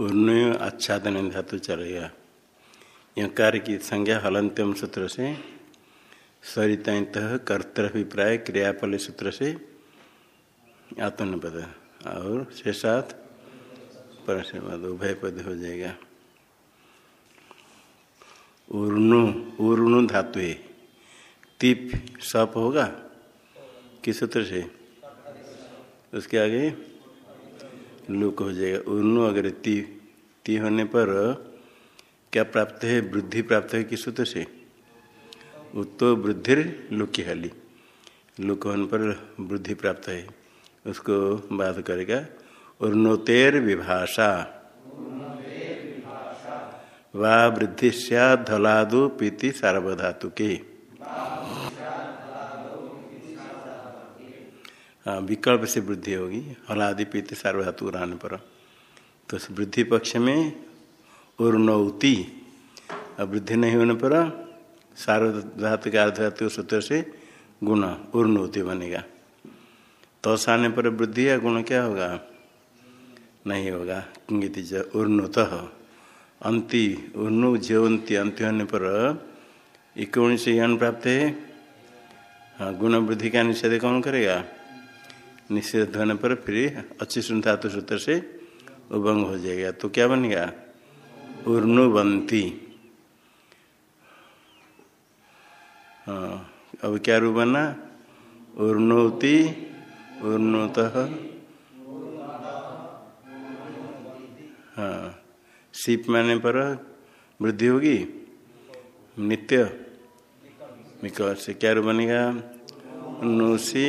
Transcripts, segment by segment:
उन्नय आच्छादन धातु चलेगा यह कार्य की संज्ञा हलंत्यम सूत्र से सरित कर्तभिप्राय क्रियापल सूत्र से आत्मनिपद और शेषात परसमद उभय पद हो जाएगा। उर्णु उर्णु धातु है तिप सप होगा? किस सूत्र से? उसके आगे लुक हो जाएगा। उर्णु अगर ती ती होने पर क्या प्राप्त है? वृद्धि प्राप्त है किस सूत्र से? उत्तो वृद्धि लुकी हली लुक होने पर वृद्धि प्राप्त है। उसको बात करेगा उर्णोतेर विभाषा। वा वृद्धि धलादु पीति सार्वधातु के विकल्प से वृद्धि होगी। हलादि पीति सार्वधातु रहने पर। तो वृद्धि पक्ष में उर्णौति और वृद्धि नहीं होने पर सार्वधातु के अर्धातु सूत्र से गुण उर्णौति बनेगा। तो आने पर वृद्धि या गुण क्या होगा? नहीं होगा। किंगित उर्णुत अंति, उर्नु ज्यवंती अंत्य होने पर इक्वण से यन प्राप्त है। हाँ गुण वृद्धि का निषेध कौन करेगा? निषेध होने पर फिर अच्छी सुन धातु सूत्र से उभंग हो जाएगा। तो क्या बनेगा उर्नुबंती हाँ अब क्या रूप बना? उर्नोति उर्नुत हाँ सीप माने पर वृद्धि होगी? नित्य। विकल्प से क्या रूप बनेगा? उन्नोसी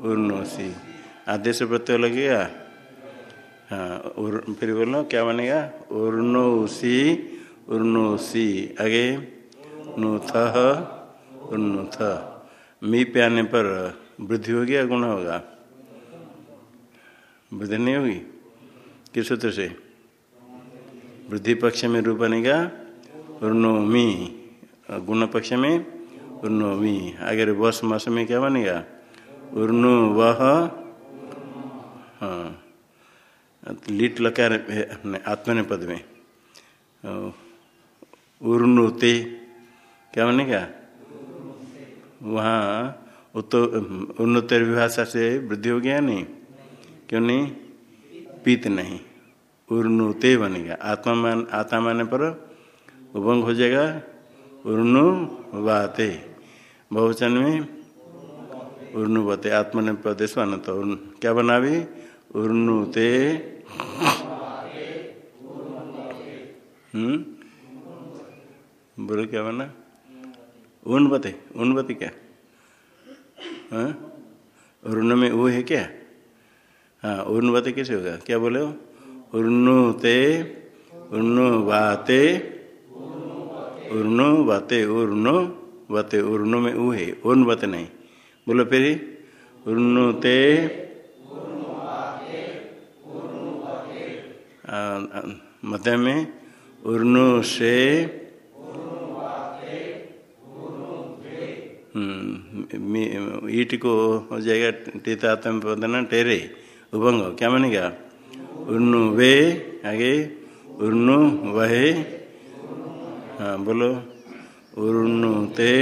उर्नोसी आदेश प्रत्यय लगेगा हाँ फिर बोलो क्या बनेगा? उर्नोसी उर्नोसी, आगे, नुथ उन्नुथ मी पे आने पर वृद्धि होगी या गुण होगा? वृद्धि नहीं होगी? किस सूत्र से? वृद्धि पक्ष में रूप बनेगा उर्णोमी गुण पक्ष में उर्णोमी अगर वस मस में क्या बनेगा? उर्नु वह लीट लकार आत्मने पद में। उर्नुते, क्या बनेगा वहाँ, उत्तो उन्नतर विभाषा से वृद्धि हो गया नहीं? क्यों नहीं? पीत नहीं। उर्नुते बनेगा आत्मा मान आत्मा माने पर उभंग हो जाएगा। उर्नु वाते। बहुवचन में उर्नुवते आत्मने प्रदेश अनंत क्या बना भी उर्नुते। हम्म? बोलो क्या बना उन्वते उन्वते क्या? हाँ? उर्न में वो है क्या? हाँ उर्नवते कैसे होगा? क्या बोले हो? उर्नुते उर्नु वाते उर्नु वाते उर्नु वते उर्नु में ऊ है उन्वत नहीं। बोलो फिर उर्नुते मध्य में, उर्नु से ईट को हो जाएगा टीतात्म पदना टेरे उभंग क्या मानेगा उर्नु वे, आगे, उर्नु वहे हाँ बोलो, उर्नु ते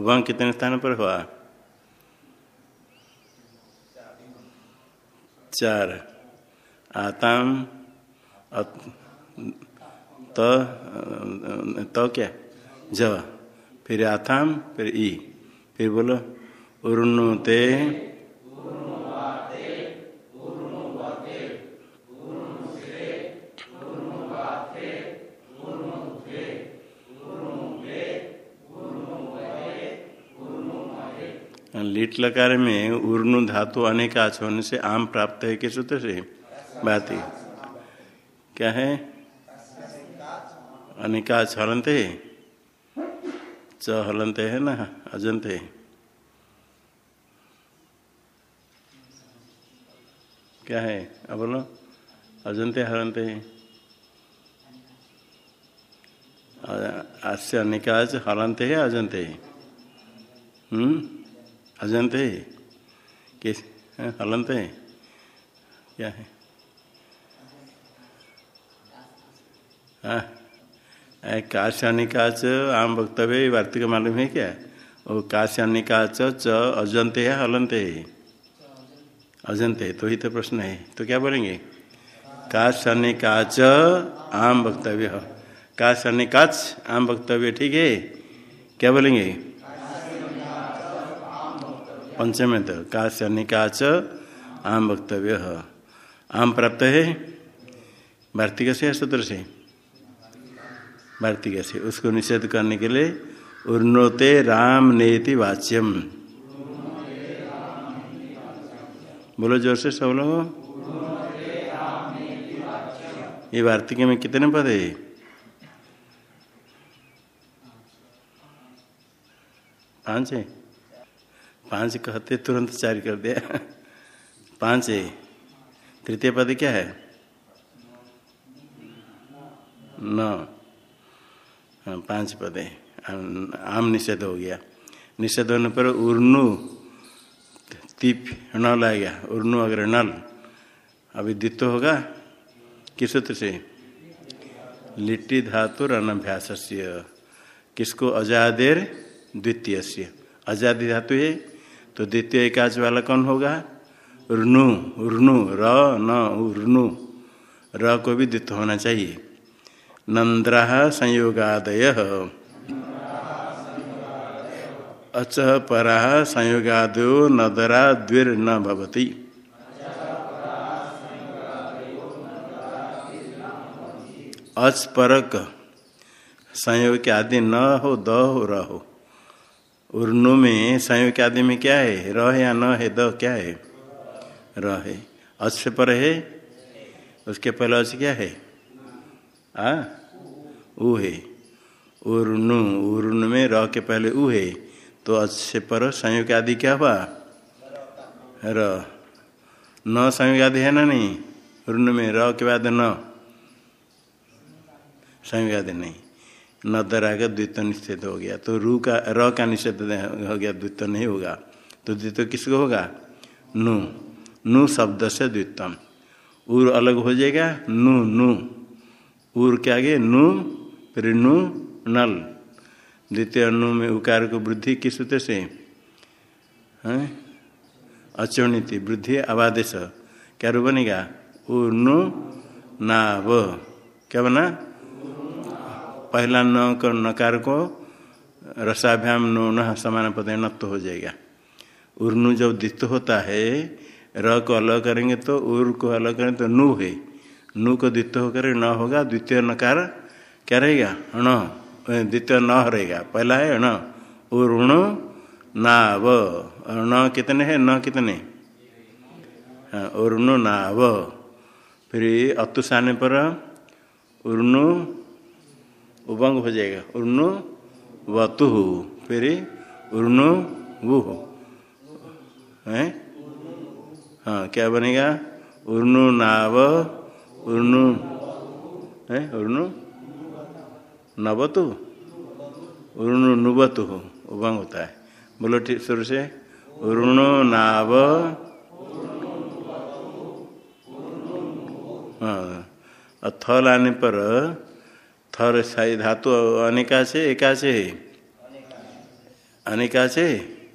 उभंग कितने स्थान पर हुआ? चार। आताम त तो क्या? ज फिर आताम, फिर ई। फिर बोलो उर्नुते लीट लकार में उर्नु धातु अनेकाच होने से आम प्राप्त है किस सूत्र से? बात। क्या है? अनेकाच हलंत है च हलंत है ना? अजंत है। क्या है? अब बोलो। अजंत हलंत है। आस्य अनिकाच हलंत है अजंत है? हम्म? अजंत है किस हलंत है क्या है? हाँ। काश्यानिकाच आम वक्तव्य वार्तिक मालूम है क्या? वो काश्यानिकाच च अजंत है हलंत? है अजंत है तो ही तो प्रश्न है। तो क्या बोलेंगे? काश्यानिकाच आम वक्तव्य। काश्यानिकाच आम वक्तव्य, ठीक है? क्या बोलेंगे? पंचम तो काश्यानिकाच आम वक्तव्य। आम प्राप्त है? भारतीय से सूत्र से। भारतीय से। उसको निषेध करने के लिए उन्नोते राम नेति वाच्यम। बोलो ज़ोर से सब लोग। ये वार्तिक में कितने पद है? पाँच है। पाँच कहते तुरंत चार कर दिया। पाँच है। तृतीय पद क्या है? नौ। हाँ, पाँच पद है। आम निषेध हो गया। निषेध होने पर उर्नु तीप नल आएगा उर्नु अगर नल अभी द्वित्व होगा किस सूत्र से? लिट्टी धातु अनभ्यास किसको? अजादेर द्वितीय से अजादी धातु है तो द्वितीय एकाच वाला कौन होगा? रुनु रुनु र, न रुनु र को भी द्वित्व होना चाहिए। नंद्रा संयोगादय। अच परा संयोगादयो नदरा द्विर न भवती। अच परक संयोग के आदि न हो, द हो, र उर्नु में संयोग के आदि में क्या है? र है या न है, द क्या है? र है। अच पर है? उसके पहले अच क्या है? आ? उ है। उर्नु उर्नु में र के पहले उ है। तो अच्छे पर संयोग आदि क्या हुआ? र। न संयोग आदि है ना नहीं? उर्नु में र के बाद न। संयोग आदि नहीं। न दरा का द्वित्व निषेध हो गया। तो रू का, र का निषेध हो गया, द्वित्व नहीं होगा। तो द्वित्व किसको होगा? नु। नु शब्द से द्वितम उर अलग हो जाएगा, नु नु। उर के आगे नु, फिर नु, नल। द्वितीय अनु में उकार को वृद्धि किस सूत्र से? अचौनीति वृद्धि अवादेश क्या रू बनेगा? उनु नाव। क्या बना? पहला न को नकार को रसाभ्याम नो न समान पद नत्व हो जाएगा। उर्नु जब द्वित्व होता है, र को अलग करेंगे तो उर को अलग करेंगे तो नु है। नु को द्वित्व होकर न होगा, द्वितीय नकार क्या रहेगा? अण द्वितीय न रहेगा। पहला है अण, उर्ण, नाव। न कितने है? न कितने? हाँ उर्णु, नाव। फिर अतुसाने पर उर्णु उबंग हो जाएगा। उर्णु वतु फिर उर्णु वो है। हाँ? क्या बनेगा? उर्णु नाव उर्णु है? उर्णु नवतु उर्णु नुबतु उभंग होता है। बोलो ठीक, शुरू से। उर्णु नाव हाँ थ लाने पर थर, साई, धातु अनेका से एका से अनेका से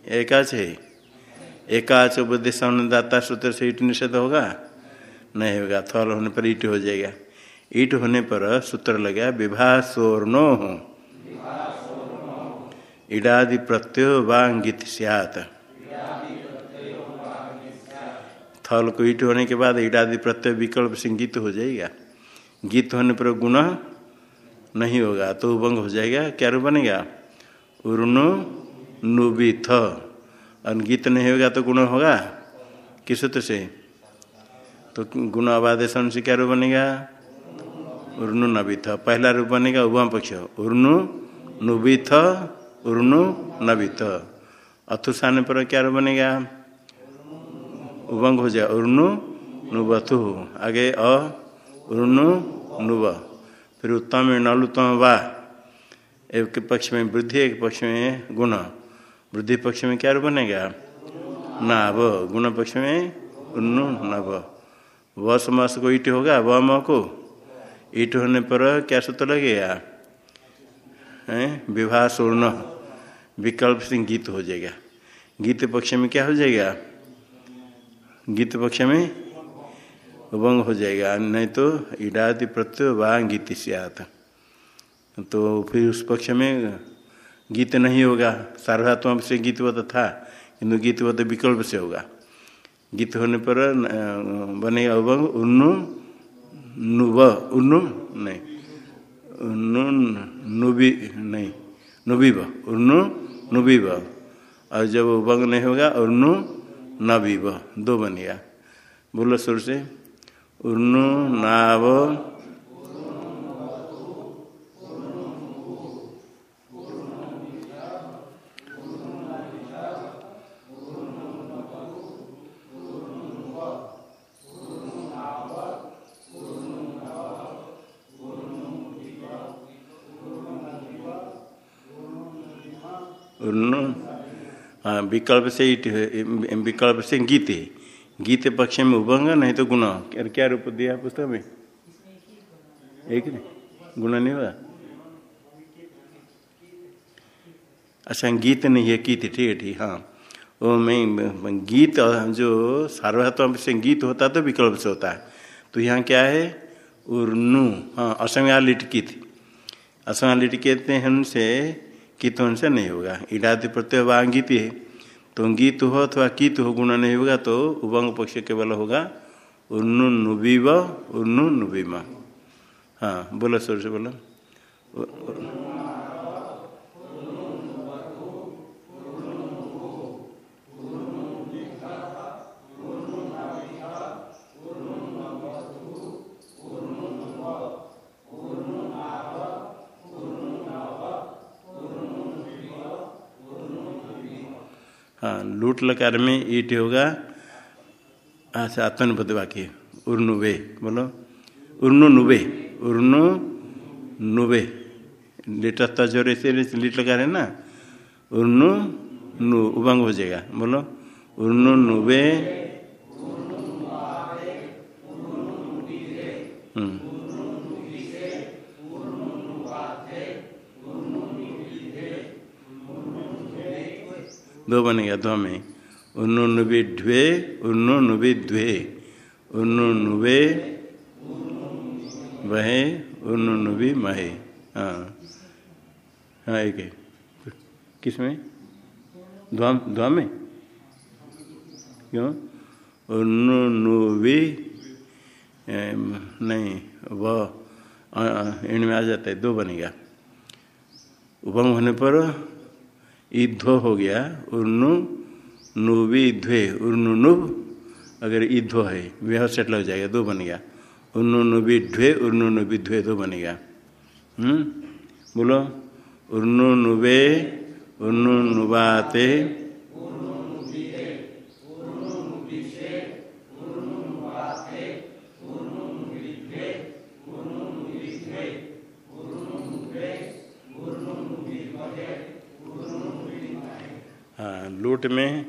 एका से एकाच बुद्धि दाता, सूत्र से ईट निषेध होगा? नहीं होगा। थल होने पर ईट हो जाएगा। ईट होने पर सूत्र लगा विवाह सोर्णो इडादि प्रत्यय वांगित सियात। थल को ईट होने के बाद इडादि प्रत्यय विकल्प से गीत हो जाएगा। गीत होने पर गुण नहीं होगा तो उभंग हो जाएगा। क्या रूप बनेगा? उर्नु नुबी थ और गीत नहीं होगा तो गुण होगा? किस सूत्र से? तो गुण अबादेशन से क्या रूप बनेगा? उर्नु नबिथ। पहला रूप बनेगा उभम पक्ष। उर्नु नुबिथ उर्नु नबिथ। अथुसाने पर क्या रूप बनेगा? उभंग हो जाए उर्नु नुबथु आगे अ उर्नु नुब। फिर उत्तम नल उत्तम वा। एक पक्ष में वृद्धि, एक पक्ष में गुण। वृद्धि पक्ष में क्या बनेगा? नाव गुण पक्ष में उन्नु नव व समास को ईट होगा, व म को। ईट होने पर क्या सूत्र लगेगा? विवाह स्वर्ण। विकल्प से गीत हो जाएगा। गीत पक्ष में क्या हो जाएगा? गीत पक्ष में उभंग हो जाएगा। नहीं तो इडादि प्रत्यय वा गीत सियात। तो फिर उस पक्ष में गीत नहीं होगा। सार्वधात्म से गीतवत था, किंतु गीतवत विकल्प से होगा। गीत होने पर बने अवंग, उन्नु, नुव, उन्नु, नहीं, उन्नु नुबी नहीं नुबीब उन्नु नुबीब और जब उभंग नहीं होगा, उन्नु नबीब दो बनेगा बोलो सुर से। उन्नु नाव। हाँ विकल्प से विकल्प से गीत गीत पक्ष में उभंग, नहीं तो गुण। क्या रूप दिया पुस्तक में? एक नहीं। गुण नहीं हुआ? अच्छा गीत नहीं है, गीत, ठीक है ठीक हाँ। वो मैं गीत, जो सार्वधात्म से गीत होता तो विकल्प से होता है। तो यहाँ क्या है? उर्नु। हाँ असंज्ञा लिटकी थी असंज्ञा लिट कहते हैं उनसे कित से नहीं होगा। इडादि प्रत्यय वांगित है। तो गीत हो अथवा कित हो गुण नहीं होगा तो उभंग पक्ष केवल होगा उन्नु नुबीव उन्नु नुबीमा हाँ बोलो सुर से बोलो हाँ लूट लकार में ईट होगा। अच्छा आत्मनिपद वाक्य उर्नुवे बोलो। उर्नु नुबे उर्नु नुबे लिटता ज़ोर से लिट लगा है ना? उर्नु नु, उभंग हो जाएगा, बोलो। उर्नु नुबे दो बनेगा दो में उन्नु नुबी ढ्वे उन्नु नुबी द्वे। उन्नु नुबे वहे उन्नु नुबी महे। हाँ। हाँ एक है। किसमें? द्वा द्वा में क्यों? उन्नु नुबी नहीं वह इनमें आ जाता है, दो बनेगा। उपम होने पर ईध्व हो गया, उर्नु नुबी ध्वे उर्नु नुब अगर ईध्व है, वह सेटल हो जाएगा, दो बन गया। उर्नु नुबी ढ्वे उर्नु नुबी ध्वे दो बनेगा गया। बोलो, उर्नु नुबे उर्नु नुबाते लूट में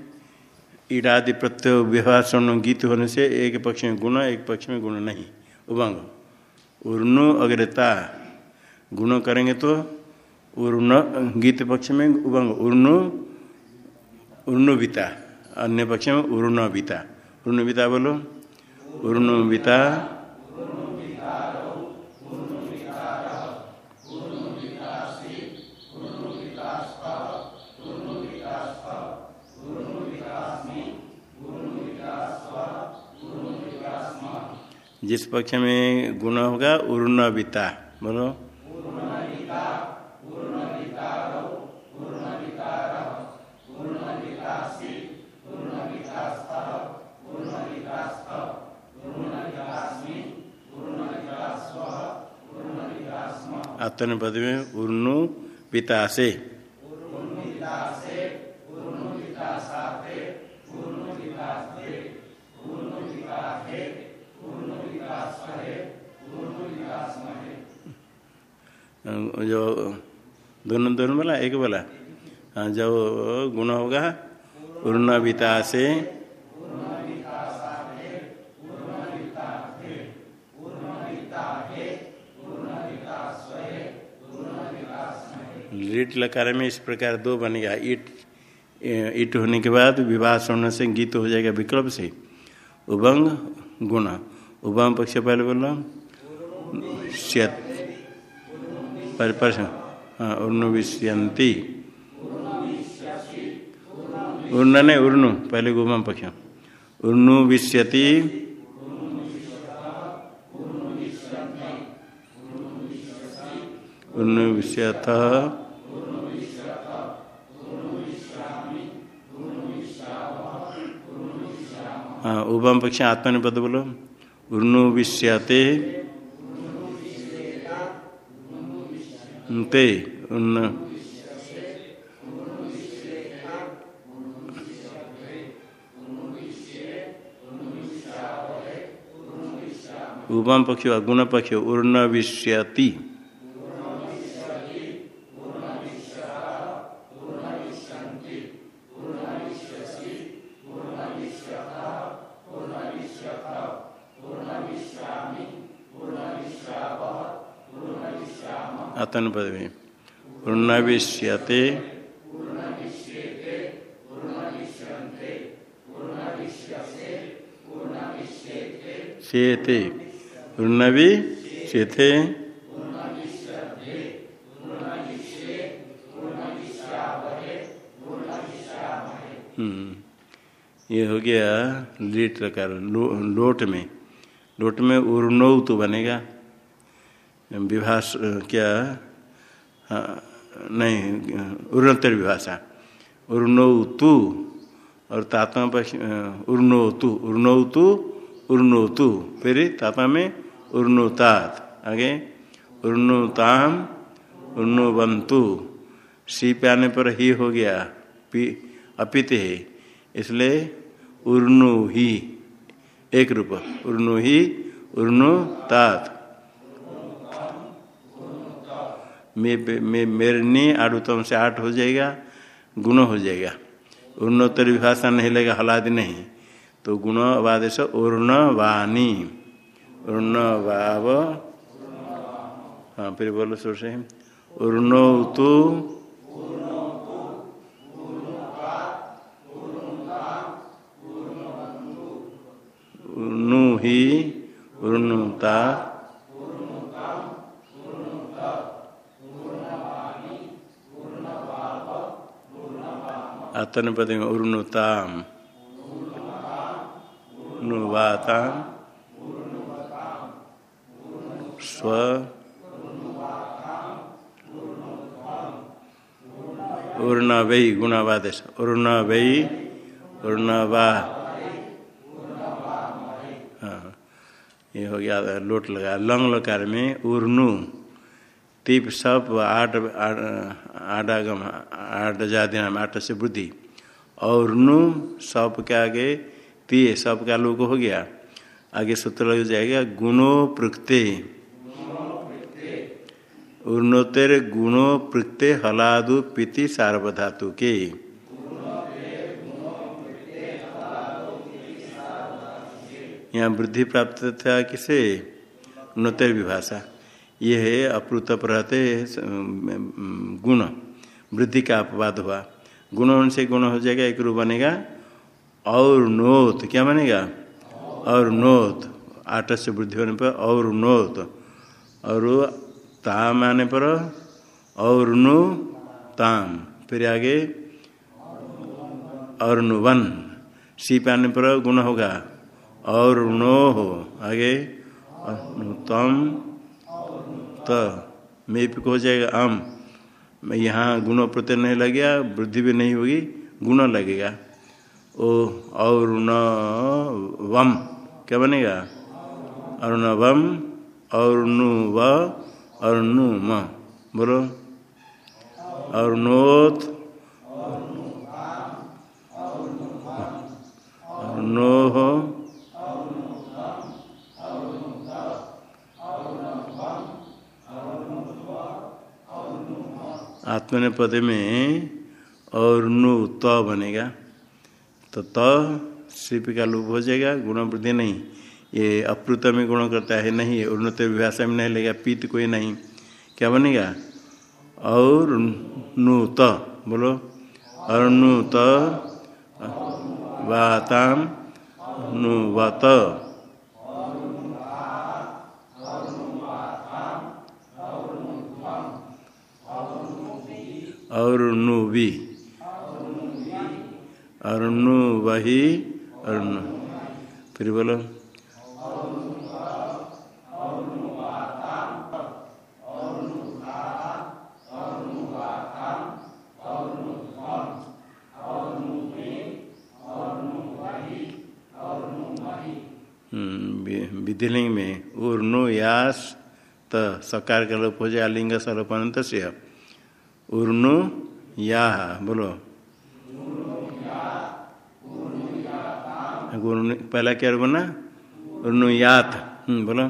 ईडादि प्रत्यय व्यवहार गीत होने से एक पक्ष में गुण, एक पक्ष में गुण नहीं, उभंग। उर्नु अग्रता, गुण करेंगे तो उर्न, गीत पक्ष में उभंग। उर्नु उर्नुबिता अन्य पक्ष में उर्णबिता उर्नुबिता बोलो। उर्नुबिता जिस पक्ष में गुण होगा उर्णविता बोलो। आत्मनिपद में उर्नु पिता से। एक बोला। हाँ जब गुण होगा उर्णविता से लीट लकार में इस प्रकार दो बनेगा ईट ईट होने के बाद विवाह स्वर्ण से गीत हो जाएगा विकल्प से। उभंग गुण। उभम पक्ष पहले बोलो। पर पर हाँ उर्नुविष्यंती उर्ण नहीं, उर्नु, पहले गुमम पक्ष। उर्नु विष्यति। हाँ उभम पक्ष आत्मनिपद बोलो। विष्यते। ते उन उभम पक्ष गुण पक्ष उर्ण पद में उर्णविष्यते शेते उर्णवि शेते ये हो गया लीट लकार लो, लोट में। लोट में उर्णौ तो बनेगा। विभाष क्या? नहीं उर्णोत्तर विभाषा। उर्णो तु और तात्मा पक्ष उर्णो तु उर्णो तु उर्णो तु फिर तात्मा में उर्णुतात, आगे, उर्णुताम उर्णुवंतु सी पे आने पर ही हो गया, पी, अपित है, इसलिए उर्णु ही एक रूप उर्णु ही उर्णु में में मेरनी आड़ुतम से आठ हो जाएगा, गुण हो जाएगा। उन्नोत्तर विभाषा नहीं लगेगा हलादि नहीं। तो गुण वादेश उर्ण वाणी उर्ण वाव हाँ फिर बोलो सुर से। उर्णो तो उर्णु ही उर्णुता। आतन पद में उर्नुताम नुवाताम स्व। उर्णवै गुणावादेश। उर्णवै उर्णवा हाँ। ये हो गया लोट लगा। लंग लकार में उर्नु। तीप सप आठ आडागम आठ जाति नाम आठ से वृद्धि और नु सब के आगे ती सब का लोग हो गया। आगे सूत्र लग जाएगा गुणो प्रकृते उर्णोत्तर गुणो प्रकृते हलादु पीति सार्वधातु के। यहाँ वृद्धि प्राप्त था किसे? उन्नोत्तर विभाषा। ये है अप्रुत रहते गुण। वृद्धि का अपवाद हुआ। गुण से गुण हो जाएगा, एक रूप बनेगा। और नोत, क्या बनेगा? और नोत। आठ से वृद्धि होने पर और नोत। और ताम आने पर और नु ताम। फिर आगे और वन। सीप आने पर गुण होगा। और नो हो। आगे तम त मेप को हो जाएगा अम यहाँ गुण प्रत्यय नहीं लग गया वृद्धि भी नहीं होगी, गुण लगेगा। ओ और वम क्या बनेगा? न वम और नु व और नु म बोलो। और नोत और नो हो आत्मन पद में और नु त बनेगा। तो त शिल्प का लोप हो जाएगा, गुण वृद्धि नहीं। ये अप्रुत में गुण करता है, नहीं। उन्नत विभाषा में नहीं लेगा पीत कोई नहीं। क्या बनेगा? और नु त, बोलो। और नु त, वाताम, नु वत। और नु भी नु वही और फिर बोलो विधिलिंग में उर्नु यास त सकार का लोप हो जाए, लिंग सलोपनंत से उर्नु या बोलो। पहला क्या बना? उर्नु यात बोलो।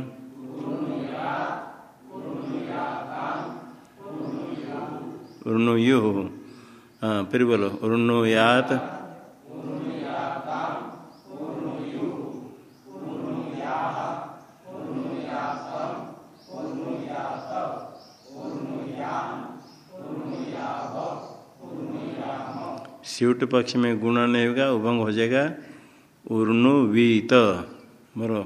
उर्नु यु हाँ फिर बोलो, उर्नु यात स्यूट पक्ष में गुण नहीं होगा, उभंग हो जाएगा। उर्नु वीत बोलो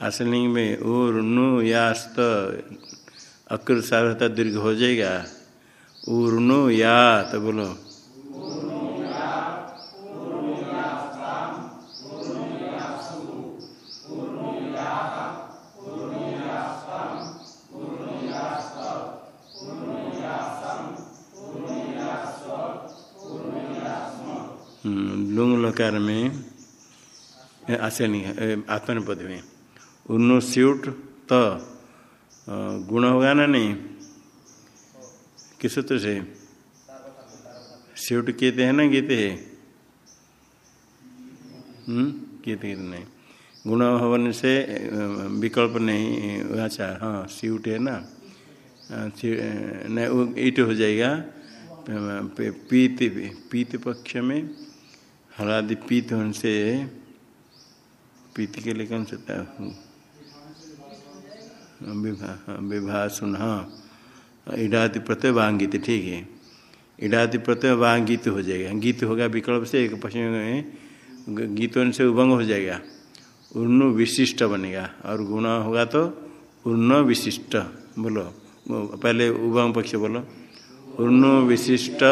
असलिंग में उर्नु यास्त, अकृत सार्वता दीर्घ हो जाएगा। उर्नु या तो बोलो। लुंग लकार में आश्चर्य आत्मन पद में। उन्नु स्यूट तो गुण होगा ना नहीं? किस सूत्र से? स्यूट कहते हैं ना गीते है? गीते नहीं। गुण भवन से विकल्प नहीं अच्छा हाँ स्यूट है ना। नहीं ईट हो जाएगा। पीत पीत पक्ष में हलादि पीत होने से, पीत के लिए कौन सा विभा सुन हाँ। इडाति प्रत्यय वांगित ठीक है। इडादि प्रत्यय वांगित हो जाएगा। गीत होगा विकल्प से, एक पश्चिम में गीतों से उभंग हो जाएगा। उर्ण विशिष्ट बनेगा, और गुण होगा तो उर्ण विशिष्ट, बोलो। पहले उभंग पक्ष बोलो। उर्ण विशिष्ट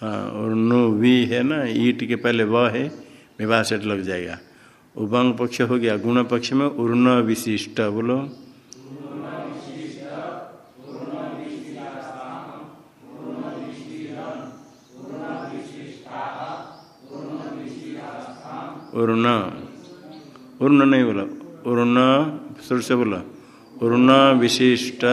हाँ और नो वी है ना ईट के पहले व है विवाह सेट लग जाएगा। उभंग पक्ष हो गया, गुण पक्ष में उर्ण विशिष्ट, बोलो। उर्ण उर्ण नहीं बोला उर्ण सुर से बोलो उर्ण विशिष्ट।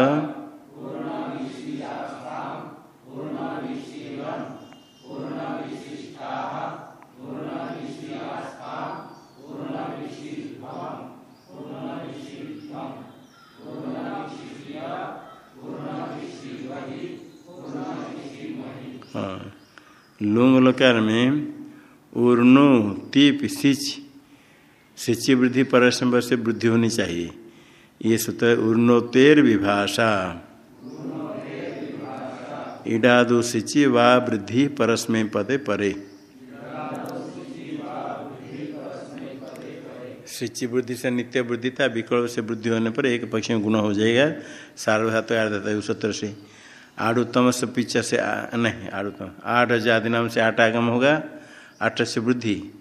लुंग में उर्नु तीप, सिच, सिचि वृद्धि परस्पर से वृद्धि होनी चाहिए। ये सूत्र उर्नोतेर विभाषा। इडादु सिचि वा वृद्धि परस्मय पदे परे। सिचि वृद्धि से नित्य वृद्धि था विकल्प से वृद्धि होने पर एक पक्ष में गुण हो जाएगा। सार्वधातु आर्धाता उस सूत्र से। आड़ुतम से पीछे से नहीं आड़ुतम आठ जाति नाम से आठ आगम होगा, आठ से वृद्धि।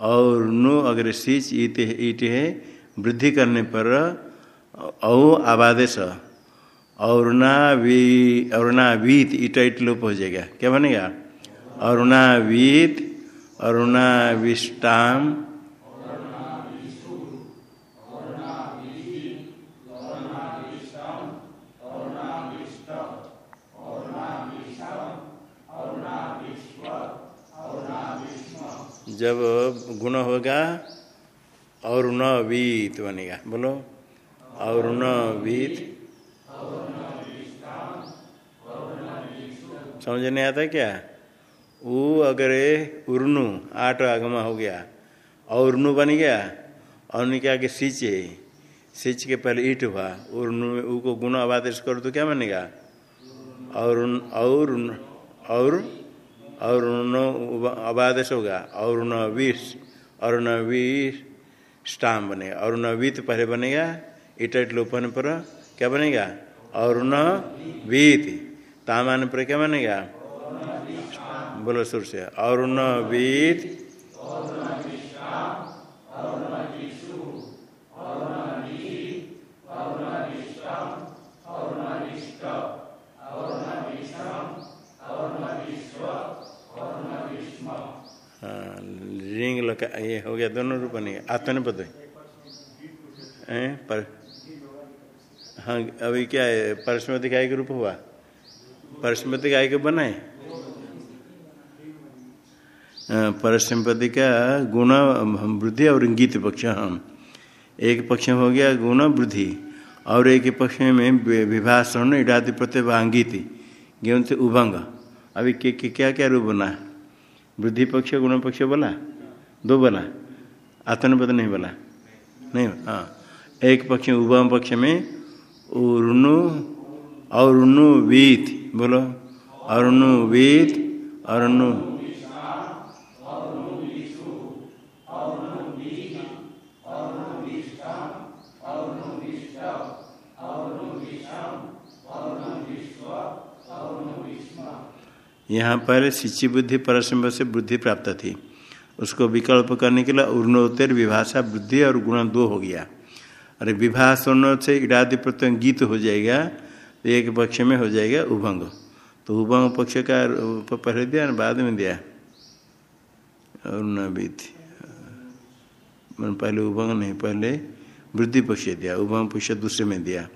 और नु अगर सिच ईट ईट है, वृद्धि करने पर, औ आबादेश। औरणावी औरणावीत ईट इट लोप हो जाएगा। क्या बनेगा? अरुणावीत अरुणाविष्टाम जब गुण होगा और वीत बनेगा। बोलो। और वीत। समझ नहीं आता क्या? वो अगर उर्नु, आठ आगमा हो गया। और नु बन गया। और क्या आगे सिच। है के पहले ईट हुआ। उर्नु में ऊ को गुण आदेश करो तो क्या बनेगा? और और और और अबादेश होगा अरुण विष अरुण विष्टाम अरुण न पहले बनेगा, इटट लोपन पर क्या बनेगा? अरुण वीत। तामान पर क्या बनेगा? बोलो सुर से। न वीत रिंग लगा ये हो गया, दोनों रूप नहीं आत्मनिपद है। पर हाँ अभी क्या है? परस्मृति गाय के रूप हुआ। परस्मृति गाय के बनाए परस्मृति का गुण वृद्धि और गीत पक्ष हम एक पक्ष हो गया गुण वृद्धि, और एक पक्ष में विभाषण, इडादि प्रत्यय अंगित गेहूँ उभंग। अभी क्या क्या रूप बना? वृद्धि पक्ष, गुण पक्ष बोला दो बोला। आत्मनिपद नहीं बोला। नहीं हाँ। एक पक्ष में, उभम पक्ष में, उर्नु और वीत, बोलो। अरुणु वीत अरुणु यहाँ पर शिची बुद्धि परसम से बुद्धि प्राप्त थी। उसको विकल्प करने के लिए उर्णोत्तर विभाषा बुद्धि और गुण दो हो गया। अरे स्वर्ण से इडादि प्रत्यय गीत हो जाएगा तो एक पक्ष में हो जाएगा उभंग। तो उभंग पक्ष का पहले दिया बाद में दिया? और न पहले उभंग नहीं, पहले वृद्धि पक्ष दिया, उभंग पक्ष दूसरे में दिया।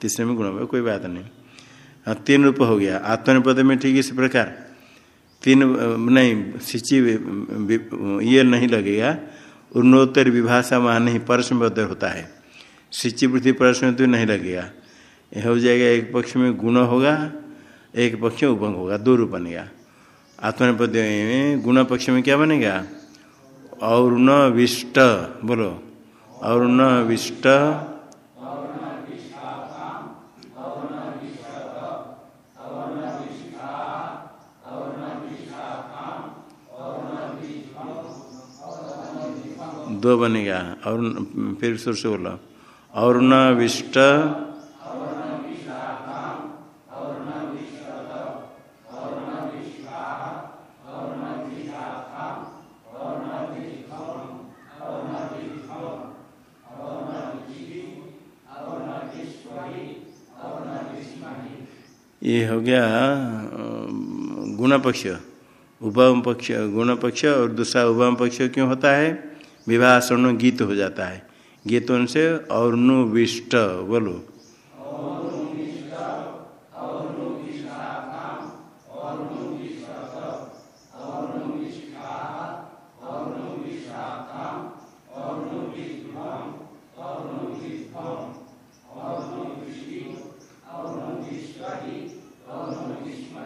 तीसरे में गुण कोई बात नहीं। हाँ तीन रूप हो गया। आत्मनिपद में ठीक इस प्रकार। तीन नहीं सिंची ये नहीं लगेगा। उन्नोत्तर विभाषा वहाँ नहीं परस्मबद्ध होता है। सिंची वृद्धि परस्म नहीं लगेगा। यह हो जाएगा एक पक्ष में गुण होगा, एक पक्ष में उपंग होगा, दो रूप बनेगा। आत्मनिपद में गुण पक्ष में क्या बनेगा? और न विष्ट, बोलो। और न विष्ट दो बनेगा, और फिर सुर से बोलो, और न विष्ट ये हो गया गुण पक्ष उपम पक्ष गुण पक्ष और दूसरा उभम पक्ष क्यों होता है? स्वर्ण गीत हो जाता है। गीतों से और विष्ट बोलो।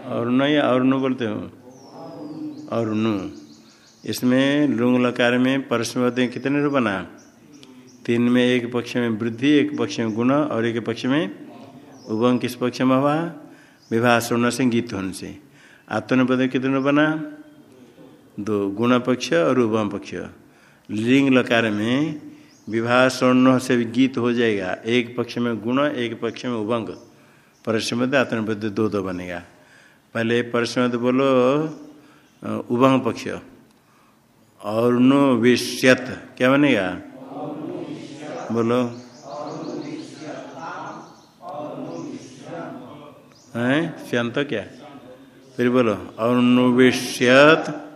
और न या और बोलते हो? और इसमें लुंग लकार में परस्मृति कितने रूप बना? तीन में एक पक्ष में वृद्धि, एक पक्ष में गुण और एक पक्ष में उभंग किस पक्ष में हुआ? विवाह स्वर्ण से गीत होने से। आत्मनिपद कितने बना? दो, गुण पक्ष और उभम पक्ष। लिंग लकार में विवाह स्वर्ण से गीत हो जाएगा। एक पक्ष में गुण, एक पक्ष में उभंग। परस्मृत आत्मनिपद दो दो बनेगा। पहले परस्मृत बोलो उभंग पक्ष। और विष्यत। क्या बनेगा? बोलो। हैं? स्यंत क्या? फिर बोलो। अनुविष्यत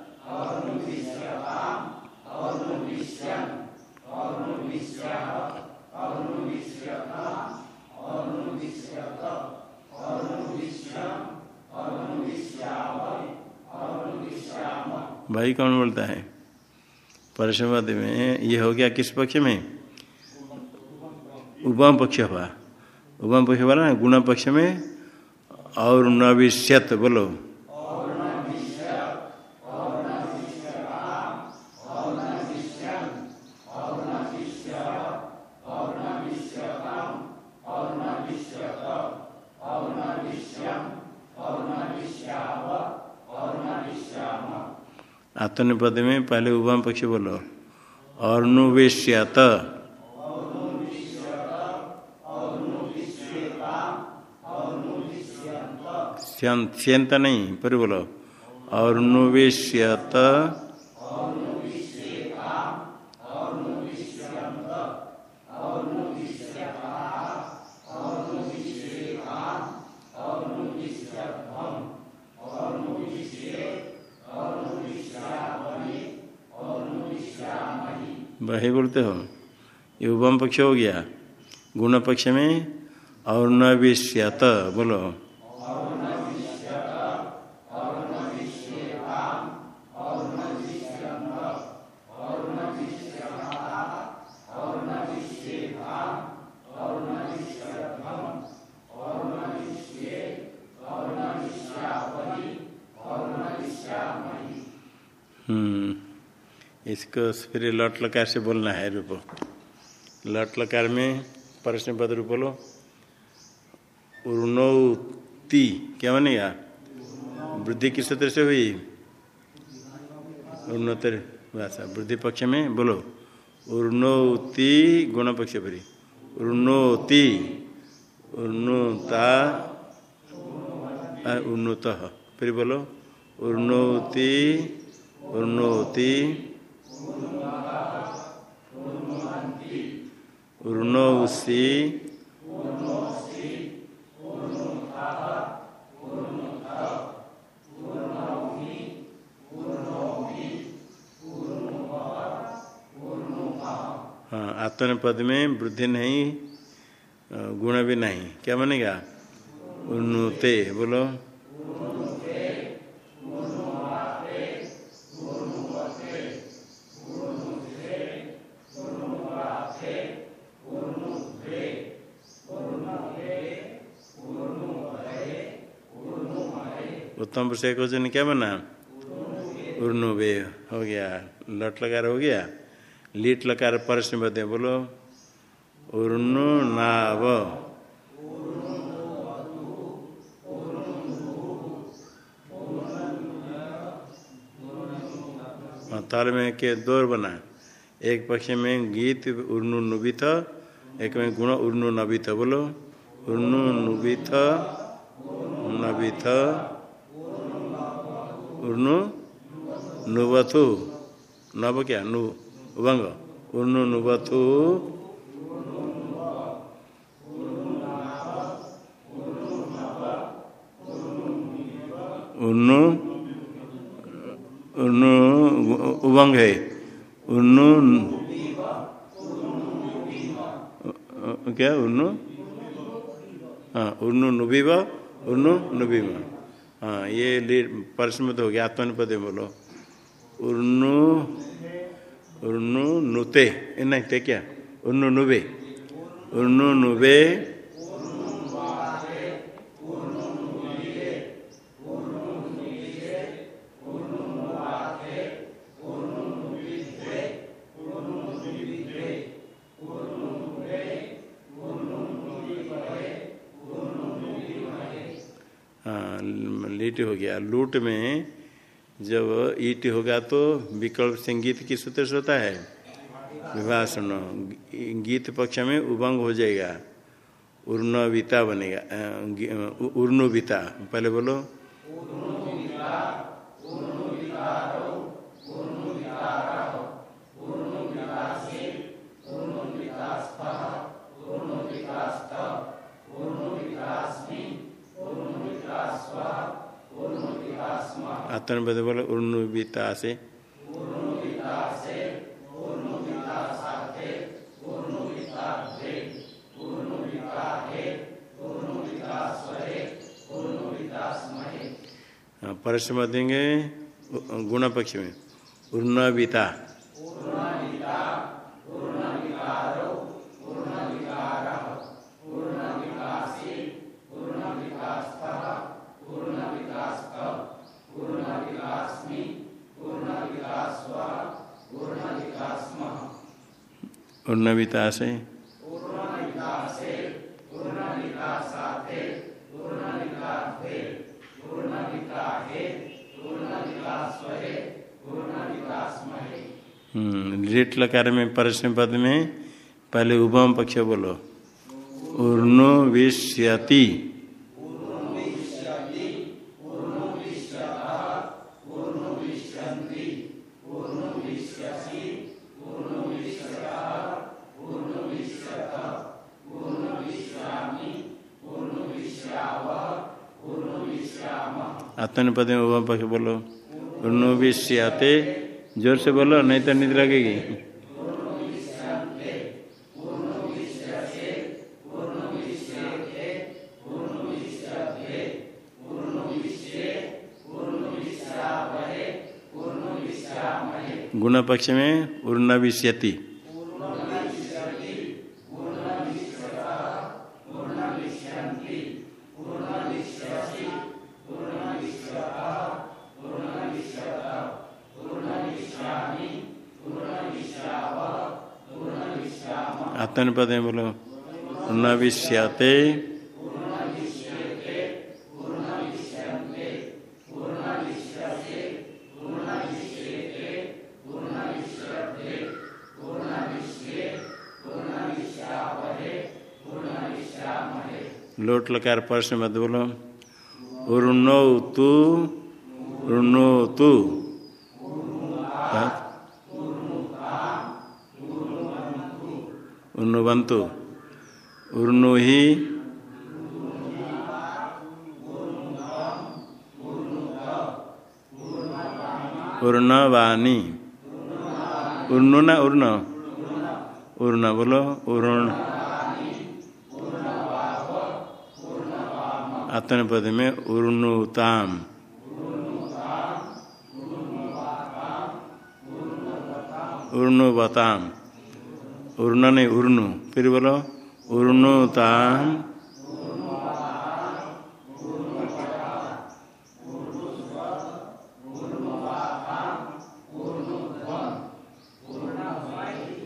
भाई कौन बोलता है? परसमद में ये हो गया किस पक्ष में? उपम पक्ष हुआ। उपम पक्ष हुआ ना? गुण पक्ष में? और नविष्यत बोलो। आत्मनिपद में पहले उभम पक्ष बोलो। स्यंत नहीं पर बोलो। और पक्ष हो गया। गुण पक्ष में और न विष्यत बोलो। हम्म इसको फिर लट लकार से बोलना है रूप लट लकार में प्रश्न पद रूप बोलो। उर्नौती, क्या बनेगा वृद्धि किस तरह से हुई? उन्नतर भाषा, वृद्धि पक्ष में बोलो। उर्नौती गुण पक्ष परी। उर्नोति, उर्नुता उन्नुत फिर बोलो। उर्नौती, उर्नोति उर्नौसी हाँ आत्मन पद में वृद्धि नहीं गुण भी नहीं क्या बनेगा उन्नुते बोलो उत्तम विषय क्वेश्चन क्या बना? उर्नु वे हो गया। लट लकार हो गया। लीट लकार परस्न बदे, बोलो। उर्नु नाव। ताल में के दौर बना। एक पक्ष में गीत उर्नु नुबित, एक में गुण उर्नु नबित, बोलो। उर्नु नुबित, नबित। उर्नु नुबथु नव क्या नु उभंग उर्नु नुबथु उर्नु उर्नु उभंग है उर्नु क्या उर्नु हाँ उर्नु नुबीब उर्नु नुबीब हाँ ये परस्मत हो गया, आत्मनिपद बोलो। उर्नु उर्नु नुते नहीं थे क्या? उर्नु नुबे उर्नु नुबे लीट हो गया। लूट में जब ईट होगा तो विकल्प संगीत की सूत्र से होता है विभाषण गीत पक्ष में उभंग हो जाएगा, उर्णविता बनेगा उर्नुविता पहले बोलो। आत्मनिपद बोलो उर्णुविता से परसम देंगे गुण पक्ष में। उर्नविता उर्नविता से लेट लकार में परस्म पद में पहले उभम पक्ष बोलो। उर्णु विष्यति। आत्मनिपद में उभम पक्ष बोलो। उर्नो विष्याते ज़ोर से बोलो, नहीं तो नींद लगेगी। गुण पक्ष में उर्न आत्मनिपद में बोलो। न विष्याते। लोट लकार पर्श मत बोलो। उर्नो तु उर्नो तु उन्नुवंतु। उर्नु ही उर्णवाणी उर्नु ना उर्ण उर्ण बोलो उर्ण आत्मपद में उर्नुताम। उर्नुवताम उर्ण नहीं उर्नु। फिर बोलो उर्नुताम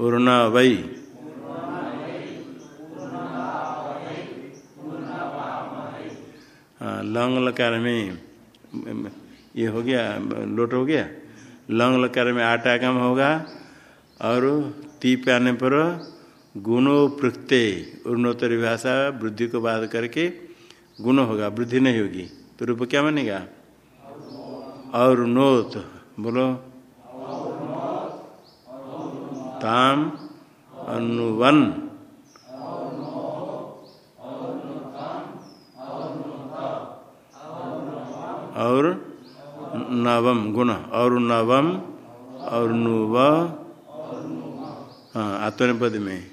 उर्ण वई हाँ लंग लकार में, ये हो गया, लोट हो गया। लंग लकार में आठ आगम होगा, और ती पे आने पर गुणो पृक्ते उन्नोत्तर भाषा वृद्धि को बाध करके गुण होगा, वृद्धि नहीं होगी। तो रूप क्या बनेगा? और नोत बोलो। ताम अनुवन। और नवम गुण। और नवम और नुव हाँ आत्मनिपद में।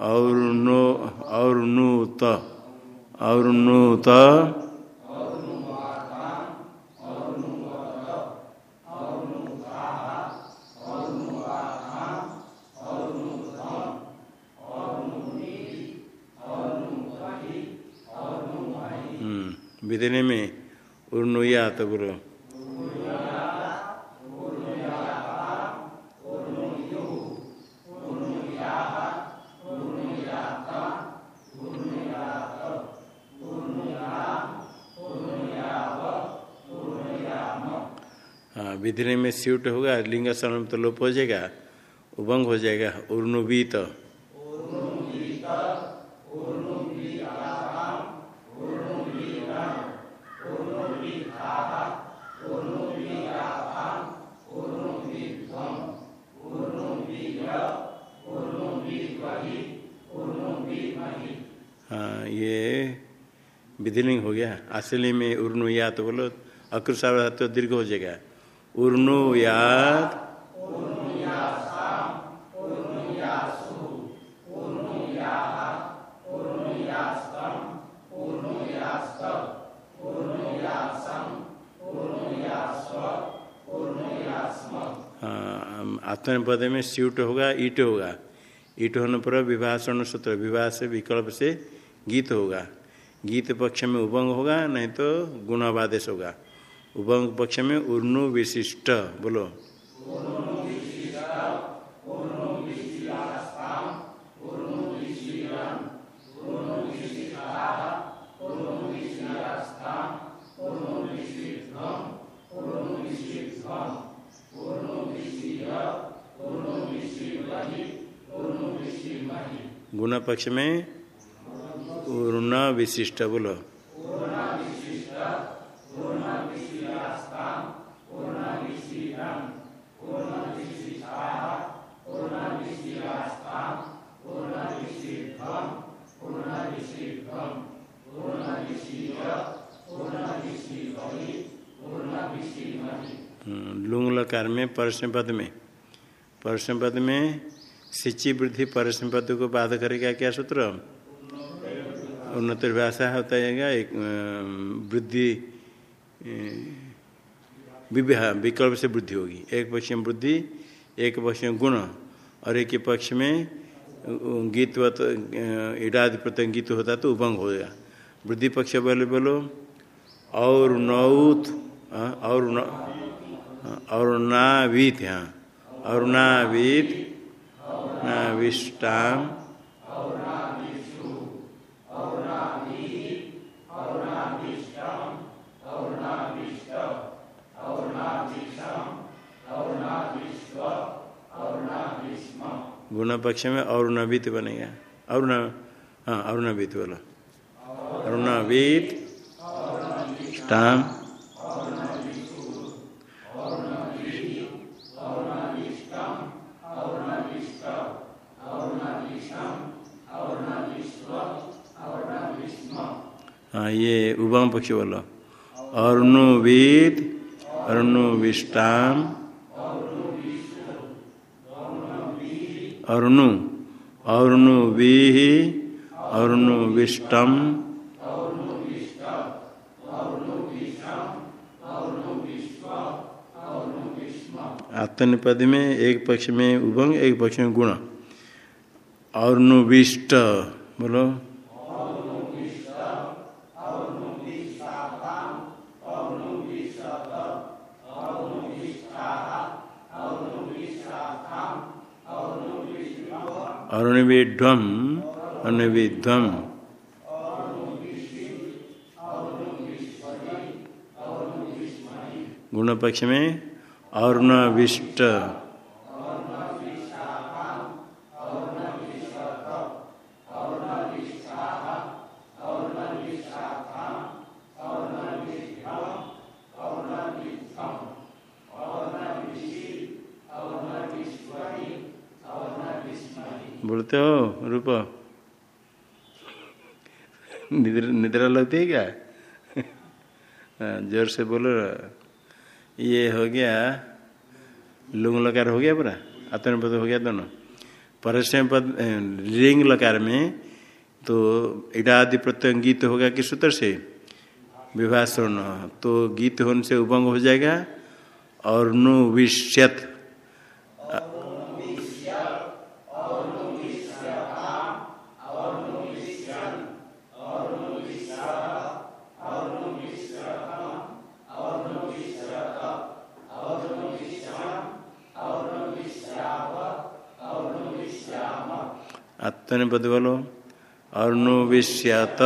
और नो और नूत और नू विदने स्यूट होगा, लिंग शरण तो लोप हो जाएगा, उभंग हो जाएगा उर्नुबीत हाँ ये विधिलिंग हो गया। असली में उर्नु या तो बोलो अक्र सार्वधातु दीर्घ हो जाएगा। उर्नु याद। आत्मनिपद में स्यूट होगा ईट होगा। ईट होने पर विभाषण सूत्र विवाह से विकल्प से गीत होगा। गीत पक्ष में उभंग होगा, नहीं तो गुणावादेश होगा। उभंग पक्ष में उर्नु विशिष्ट बोलो। गुण पक्ष में पूर्ण विशिष्ट बोलो। लुंग लकार में परसम पद में। परसम पद में सिंची वृद्धि परसम पद को बाध करेगा क्या सूत्र? उन्नत भाषा होता है एक वृद्धि विवाह विकल्प से वृद्धि होगी। एक पक्ष में वृद्धि एक पक्ष में गुण और एक पक्ष में गीतवत इडादि प्रत्यंग गीत होता तो उभंग हो गया। वृद्धि पक्ष बोले बोलो और नौत और न, और नावीत हाँ और नावीत नाविष्टाम गुण पक्ष में अरुणवीत बनेगा। अरुण हाँ अरुणवीत बोलो। अरुणवीत स्टाम ये उभम पक्ष बोलो अरुणवीत अरुणविष्टाम अरुणु अरुणु वीहि, अरुणु विष्टम आत्मनिपद में एक पक्ष में उभंग, एक पक्ष में गुण। अरुणुविष्ट बोलो। अरुणविध्वम अरुणविध्वम गुण पक्ष में अरुणविष्ट बोलते हो रूप निद्रा निद्रा लगती है क्या ज़ोर से बोलो, ये हो गया, लुंग लकार हो गया पूरा? आत्मपद हो गया दोनों। परस्म पद लिंग लकार में तो इडादि प्रत्यय गीत होगा किस सूत्र से? विभाषण तो गीत होने से उभंग हो जाएगा और नु विष्यत। आत्मनिपद बोलो अर्णुविष्यत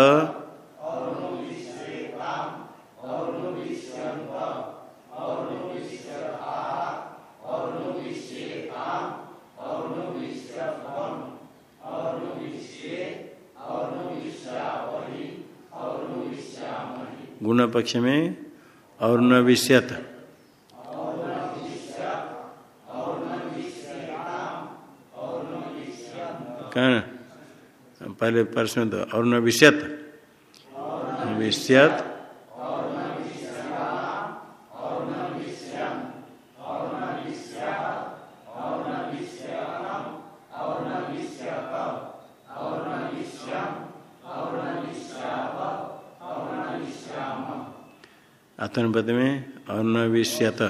गुण पक्ष में और न अर्णविष्यत कहना पहले प्रश्न तो और न विषयत विषयत पद में अनविष्यत